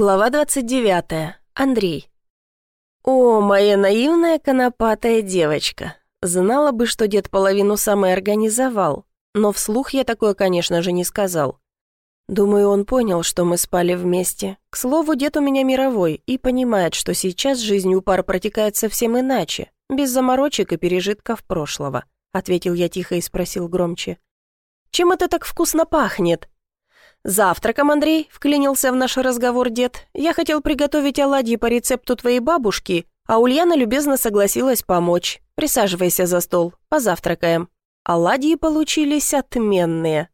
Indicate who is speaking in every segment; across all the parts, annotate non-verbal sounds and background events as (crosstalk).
Speaker 1: Глава 29. Андрей. О, моя наивная конопатая девочка. Знала бы, что дед половину самой организовал, но вслух я такое, конечно же, не сказал. Думаю, он понял, что мы спали вместе. К слову, дед у меня мировой и понимает, что сейчас жизнь у пар протекает совсем иначе, без заморочек и пережитков прошлого, ответил я тихо и спросил громче. Чем это так вкусно пахнет? «Завтраком, Андрей», — вклинился в наш разговор дед. «Я хотел приготовить оладьи по рецепту твоей бабушки, а Ульяна любезно согласилась помочь. Присаживайся за стол, позавтракаем». Оладьи получились отменные.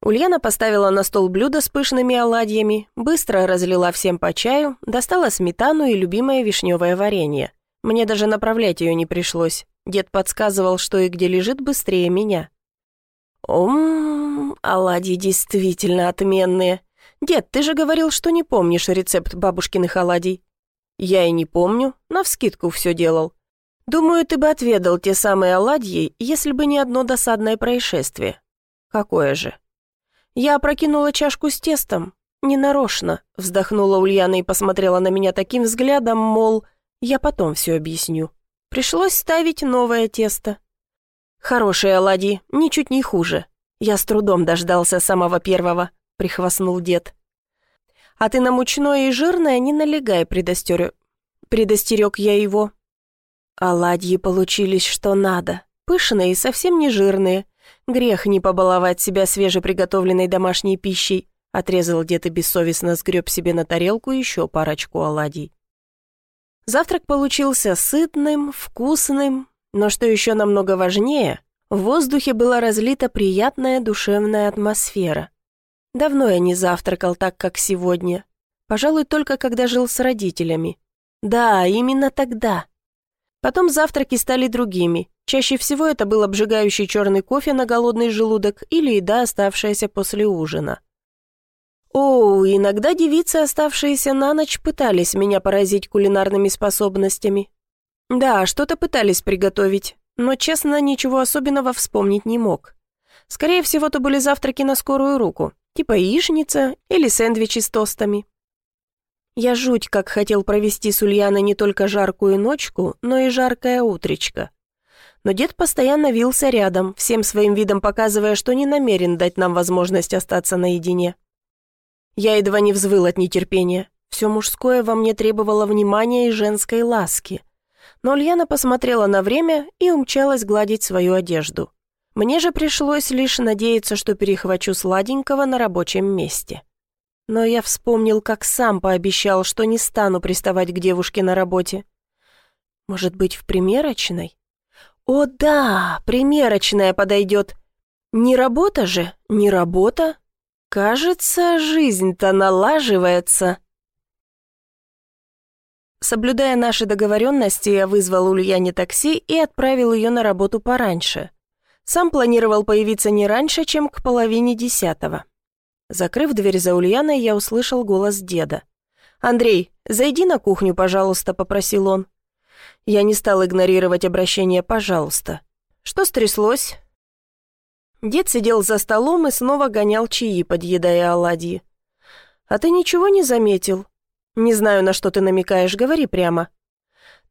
Speaker 1: Ульяна поставила на стол блюдо с пышными оладьями, быстро разлила всем по чаю, достала сметану и любимое вишневое варенье. Мне даже направлять ее не пришлось. Дед подсказывал, что и где лежит быстрее меня. «Ом, оладьи действительно отменные. Дед, ты же говорил, что не помнишь рецепт бабушкиных оладий». «Я и не помню, навскидку все делал. Думаю, ты бы отведал те самые оладьи, если бы не одно досадное происшествие». «Какое же?» «Я опрокинула чашку с тестом. Ненарочно», — вздохнула Ульяна и посмотрела на меня таким взглядом, мол, «я потом все объясню». Пришлось ставить новое тесто. «Хорошие оладьи, ничуть не хуже. Я с трудом дождался самого первого», — прихвастнул дед. «А ты на мучное и жирное не налегай, предостерег. Предостерег я его». Оладьи получились что надо, пышные и совсем не жирные. Грех не побаловать себя свежеприготовленной домашней пищей, отрезал дед и бессовестно сгреб себе на тарелку еще парочку оладий. Завтрак получился сытным, вкусным, но что еще намного важнее, в воздухе была разлита приятная душевная атмосфера. Давно я не завтракал так, как сегодня. Пожалуй, только когда жил с родителями. Да, именно тогда. Потом завтраки стали другими. Чаще всего это был обжигающий черный кофе на голодный желудок или еда, оставшаяся после ужина. О, иногда девицы, оставшиеся на ночь, пытались меня поразить кулинарными способностями. Да, что-то пытались приготовить, но, честно, ничего особенного вспомнить не мог. Скорее всего, это были завтраки на скорую руку, типа яичница или сэндвичи с тостами. Я жуть как хотел провести с Ульяной не только жаркую ночку, но и жаркое утречко. Но дед постоянно вился рядом, всем своим видом показывая, что не намерен дать нам возможность остаться наедине. Я едва не взвыл от нетерпения. Все мужское во мне требовало внимания и женской ласки но Ульяна посмотрела на время и умчалась гладить свою одежду. Мне же пришлось лишь надеяться, что перехвачу сладенького на рабочем месте. Но я вспомнил, как сам пообещал, что не стану приставать к девушке на работе. Может быть, в примерочной? О да, примерочная подойдет. Не работа же, не работа. Кажется, жизнь-то налаживается. Соблюдая наши договоренности, я вызвал Ульяне такси и отправил ее на работу пораньше. Сам планировал появиться не раньше, чем к половине десятого. Закрыв дверь за Ульяной, я услышал голос деда. «Андрей, зайди на кухню, пожалуйста», — попросил он. Я не стал игнорировать обращение «пожалуйста». «Что стряслось?» Дед сидел за столом и снова гонял чаи, подъедая оладьи. «А ты ничего не заметил?» «Не знаю, на что ты намекаешь, говори прямо».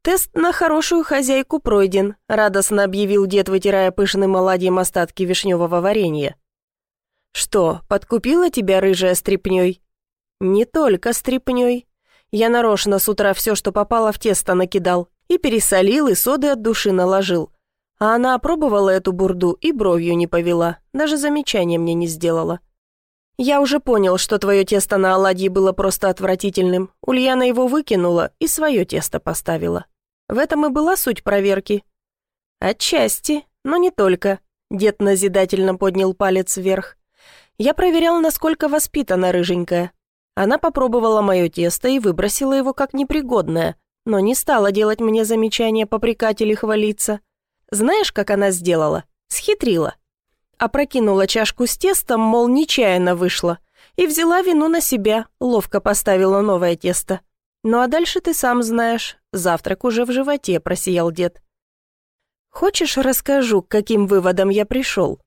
Speaker 1: «Тест на хорошую хозяйку пройден», — радостно объявил дед, вытирая пышным оладьем остатки вишневого варенья. «Что, подкупила тебя рыжая стрипней?» «Не только стрипней. Я нарочно с утра все, что попало в тесто, накидал. И пересолил, и соды от души наложил. А она опробовала эту бурду и бровью не повела, даже замечания мне не сделала. «Я уже понял, что твое тесто на оладьи было просто отвратительным. Ульяна его выкинула и свое тесто поставила. В этом и была суть проверки». «Отчасти, но не только», — дед назидательно поднял палец вверх. «Я проверял, насколько воспитана рыженькая. Она попробовала мое тесто и выбросила его как непригодное, но не стала делать мне замечания, попрекать или хвалиться. Знаешь, как она сделала? Схитрила опрокинула чашку с тестом, мол, нечаянно вышла, и взяла вину на себя, ловко поставила новое тесто. «Ну а дальше ты сам знаешь, завтрак уже в животе», — просиял дед. «Хочешь, расскажу, к каким выводам я пришел?»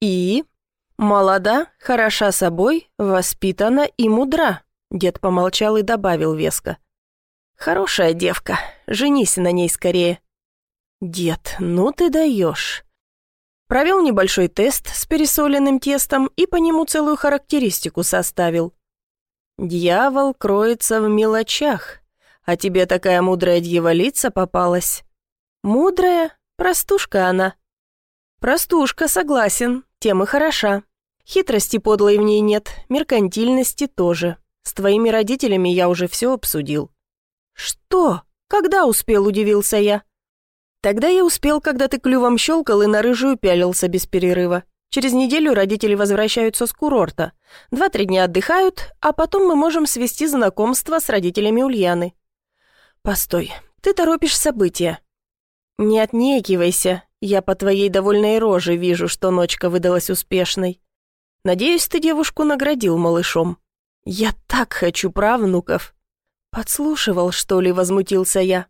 Speaker 1: «И?» «Молода, хороша собой, воспитана и мудра», — Дед помолчал и добавил веско. «Хорошая девка, женись на ней скорее». «Дед, ну ты даешь. Провел небольшой тест с пересоленным тестом и по нему целую характеристику составил. «Дьявол кроется в мелочах, а тебе такая мудрая дьяволица попалась». «Мудрая? Простушка она». «Простушка, согласен, тем и хороша. Хитрости подлой в ней нет, меркантильности тоже. С твоими родителями я уже все обсудил». «Что? Когда успел?» – удивился я. Тогда я успел, когда ты клювом щелкал и на рыжую пялился без перерыва. Через неделю родители возвращаются с курорта. Два-три дня отдыхают, а потом мы можем свести знакомство с родителями Ульяны. Постой, ты торопишь события. Не отнекивайся, я по твоей довольной роже вижу, что ночка выдалась успешной. Надеюсь, ты девушку наградил малышом. Я так хочу правнуков. Подслушивал, что ли, возмутился я.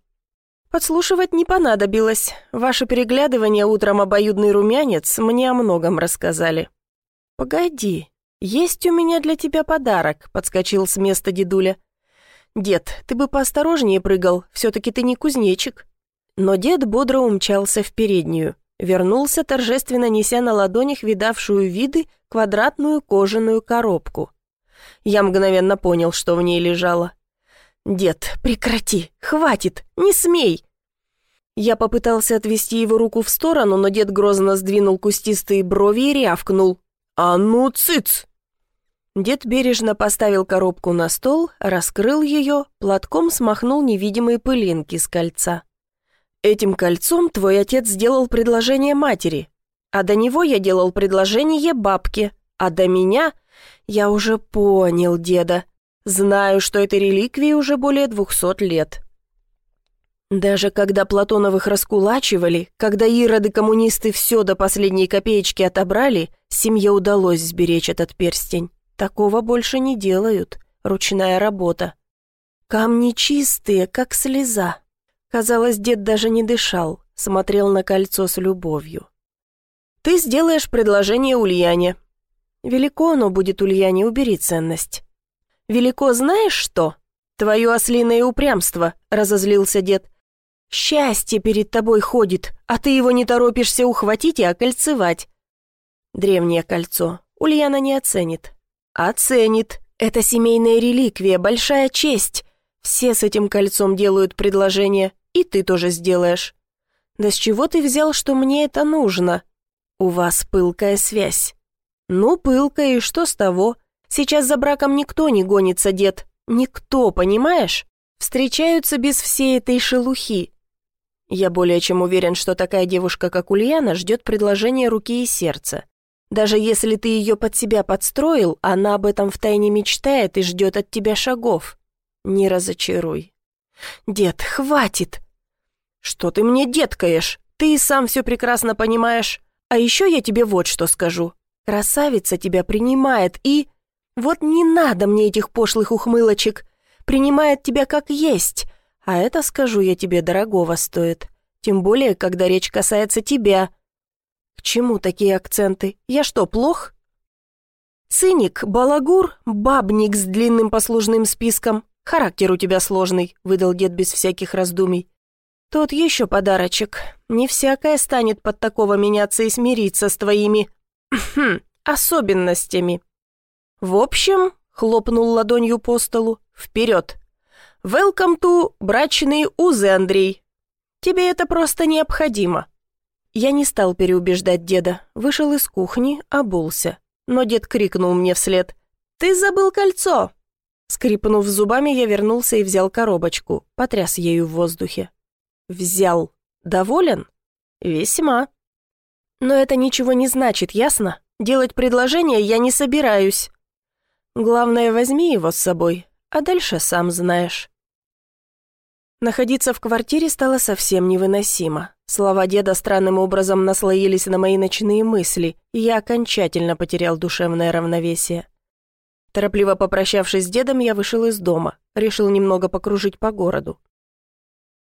Speaker 1: Подслушивать не понадобилось. Ваше переглядывание утром обоюдный румянец мне о многом рассказали. Погоди, есть у меня для тебя подарок, подскочил с места дедуля. Дед, ты бы поосторожнее прыгал, все-таки ты не кузнечик. Но дед бодро умчался в переднюю. Вернулся, торжественно неся на ладонях видавшую виды квадратную кожаную коробку. Я мгновенно понял, что в ней лежало. «Дед, прекрати! Хватит! Не смей!» Я попытался отвести его руку в сторону, но дед грозно сдвинул кустистые брови и рявкнул. «А ну, цыц!» Дед бережно поставил коробку на стол, раскрыл ее, платком смахнул невидимые пылинки с кольца. «Этим кольцом твой отец сделал предложение матери, а до него я делал предложение бабке, а до меня...» «Я уже понял, деда», Знаю, что этой реликвии уже более двухсот лет. Даже когда Платоновых раскулачивали, когда ироды-коммунисты все до последней копеечки отобрали, семье удалось сберечь этот перстень. Такого больше не делают. Ручная работа. Камни чистые, как слеза. Казалось, дед даже не дышал, смотрел на кольцо с любовью. «Ты сделаешь предложение Ульяне». «Велико оно будет, Ульяне, убери ценность». Велико знаешь что? Твое ослиное упрямство», — разозлился дед. «Счастье перед тобой ходит, а ты его не торопишься ухватить и окольцевать». Древнее кольцо. Ульяна не оценит. Оценит. Это семейная реликвия, большая честь. Все с этим кольцом делают предложение, и ты тоже сделаешь. Да с чего ты взял, что мне это нужно? У вас пылкая связь. Ну, пылкая, и что с того? Сейчас за браком никто не гонится, дед. Никто, понимаешь? Встречаются без всей этой шелухи. Я более чем уверен, что такая девушка, как Ульяна, ждет предложения руки и сердца. Даже если ты ее под себя подстроил, она об этом втайне мечтает и ждет от тебя шагов. Не разочаруй. Дед, хватит. Что ты мне деткаешь? Ты и сам все прекрасно понимаешь. А еще я тебе вот что скажу. Красавица тебя принимает и... Вот не надо мне этих пошлых ухмылочек. Принимает тебя как есть. А это, скажу я тебе, дорогого стоит. Тем более, когда речь касается тебя. К чему такие акценты? Я что, плох? Циник, балагур, бабник с длинным послужным списком. Характер у тебя сложный, выдал дед без всяких раздумий. Тот еще подарочек. Не всякая станет под такого меняться и смириться с твоими... (clears throat) особенностями. «В общем», — хлопнул ладонью по столу, — «вперед! Welcome to брачные узы, Андрей! Тебе это просто необходимо!» Я не стал переубеждать деда, вышел из кухни, обулся. Но дед крикнул мне вслед «Ты забыл кольцо!» Скрипнув зубами, я вернулся и взял коробочку, потряс ею в воздухе. «Взял. Доволен?» «Весьма». «Но это ничего не значит, ясно? Делать предложение я не собираюсь». Главное, возьми его с собой, а дальше сам знаешь». Находиться в квартире стало совсем невыносимо. Слова деда странным образом наслоились на мои ночные мысли, и я окончательно потерял душевное равновесие. Торопливо попрощавшись с дедом, я вышел из дома, решил немного покружить по городу.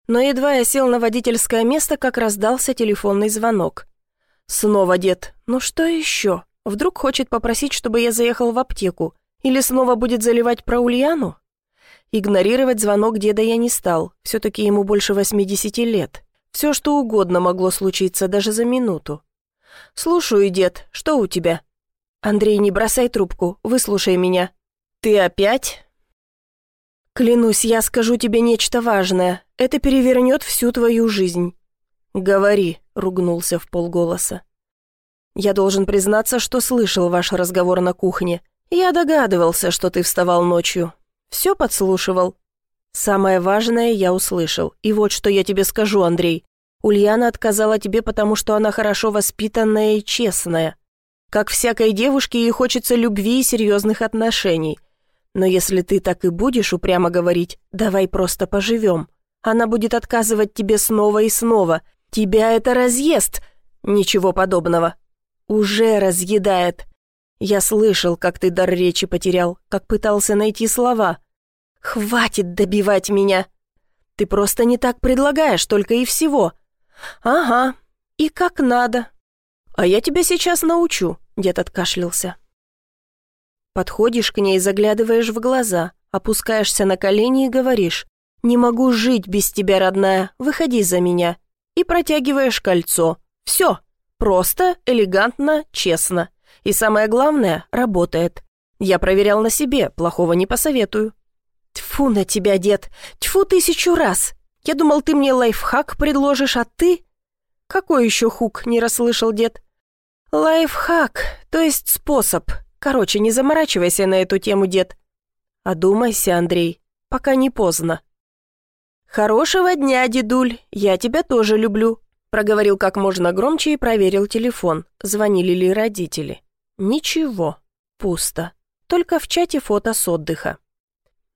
Speaker 1: Но едва я сел на водительское место, как раздался телефонный звонок. Снова дед. Ну что еще? Вдруг хочет попросить, чтобы я заехал в аптеку, Или снова будет заливать про Ульяну? Игнорировать звонок деда я не стал, все-таки ему больше 80 лет. Все, что угодно могло случиться даже за минуту. «Слушаю, дед, что у тебя?» «Андрей, не бросай трубку, выслушай меня». «Ты опять?» «Клянусь, я скажу тебе нечто важное. Это перевернет всю твою жизнь». «Говори», — ругнулся в полголоса. «Я должен признаться, что слышал ваш разговор на кухне. Я догадывался, что ты вставал ночью. Все подслушивал. Самое важное я услышал. И вот что я тебе скажу, Андрей. Ульяна отказала тебе, потому что она хорошо воспитанная и честная. Как всякой девушке, ей хочется любви и серьезных отношений. Но если ты так и будешь упрямо говорить «давай просто поживем», она будет отказывать тебе снова и снова. Тебя это разъест. Ничего подобного. Уже разъедает. Я слышал, как ты дар речи потерял, как пытался найти слова. Хватит добивать меня. Ты просто не так предлагаешь, только и всего. Ага, и как надо. А я тебя сейчас научу, дед откашлялся. Подходишь к ней, заглядываешь в глаза, опускаешься на колени и говоришь «Не могу жить без тебя, родная, выходи за меня». И протягиваешь кольцо. Все, просто, элегантно, честно. И самое главное, работает. Я проверял на себе, плохого не посоветую. Тьфу на тебя, дед, тьфу тысячу раз. Я думал, ты мне лайфхак предложишь, а ты... Какой еще хук, не расслышал дед. Лайфхак, то есть способ, Короче, не заморачивайся на эту тему, дед. Одумайся, Андрей, пока не поздно. Хорошего дня, дедуль, я тебя тоже люблю. Проговорил как можно громче и проверил телефон, звонили ли родители. Ничего, пусто. Только в чате фото с отдыха.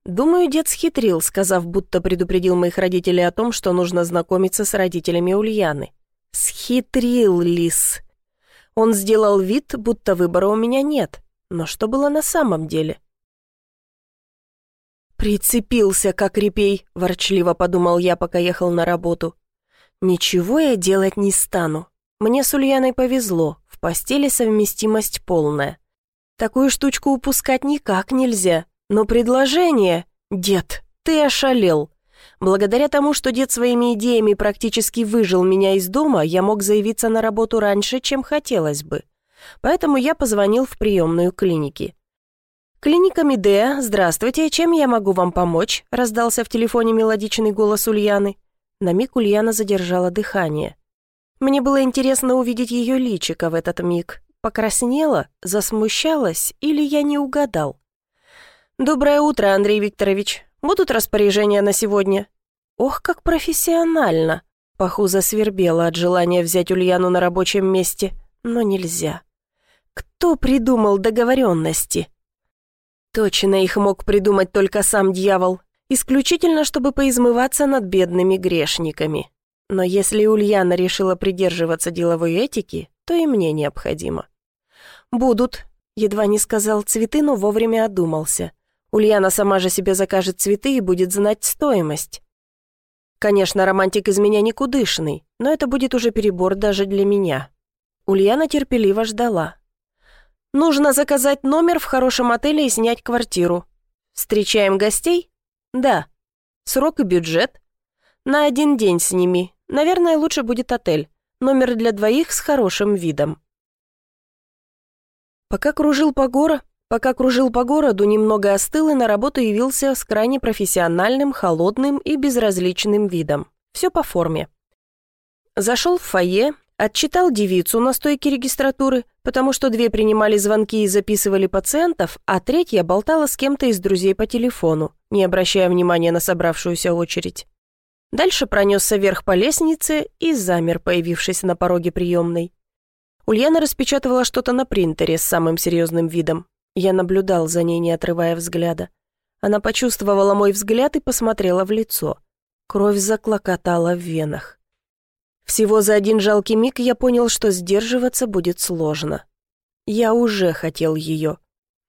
Speaker 1: Думаю, дед схитрил, сказав, будто предупредил моих родителей о том, что нужно знакомиться с родителями Ульяны. Схитрил, лис. Он сделал вид, будто выбора у меня нет. Но что было на самом деле? «Прицепился, как репей», — ворчливо подумал я, пока ехал на работу. «Ничего я делать не стану. Мне с Ульяной повезло, в постели совместимость полная. Такую штучку упускать никак нельзя. Но предложение... Дед, ты ошалел. Благодаря тому, что дед своими идеями практически выжил меня из дома, я мог заявиться на работу раньше, чем хотелось бы поэтому я позвонил в приемную клиники. «Клиника Медеа, здравствуйте, чем я могу вам помочь?» раздался в телефоне мелодичный голос Ульяны. На миг Ульяна задержала дыхание. Мне было интересно увидеть ее личико в этот миг. Покраснела, засмущалась или я не угадал? «Доброе утро, Андрей Викторович. Будут распоряжения на сегодня?» «Ох, как профессионально!» Паху засвербела от желания взять Ульяну на рабочем месте, но нельзя. Кто придумал договоренности? Точно их мог придумать только сам дьявол, исключительно чтобы поизмываться над бедными грешниками. Но если Ульяна решила придерживаться деловой этики, то и мне необходимо. «Будут», — едва не сказал цветы, но вовремя одумался. Ульяна сама же себе закажет цветы и будет знать стоимость. Конечно, романтик из меня никудышный, но это будет уже перебор даже для меня. Ульяна терпеливо ждала. Нужно заказать номер в хорошем отеле и снять квартиру. Встречаем гостей? Да. Срок и бюджет? На один день сними. Наверное, лучше будет отель. Номер для двоих с хорошим видом. Пока кружил по городу, Пока кружил по городу, немного остыл и на работу явился с крайне профессиональным, холодным и безразличным видом. Все по форме. Зашел в фойе, Отчитал девицу на стойке регистратуры, потому что две принимали звонки и записывали пациентов, а третья болтала с кем-то из друзей по телефону, не обращая внимания на собравшуюся очередь. Дальше пронесся вверх по лестнице и замер, появившись на пороге приемной. Ульяна распечатывала что-то на принтере с самым серьезным видом. Я наблюдал за ней, не отрывая взгляда. Она почувствовала мой взгляд и посмотрела в лицо. Кровь заклокотала в венах. Всего за один жалкий миг я понял, что сдерживаться будет сложно. Я уже хотел ее.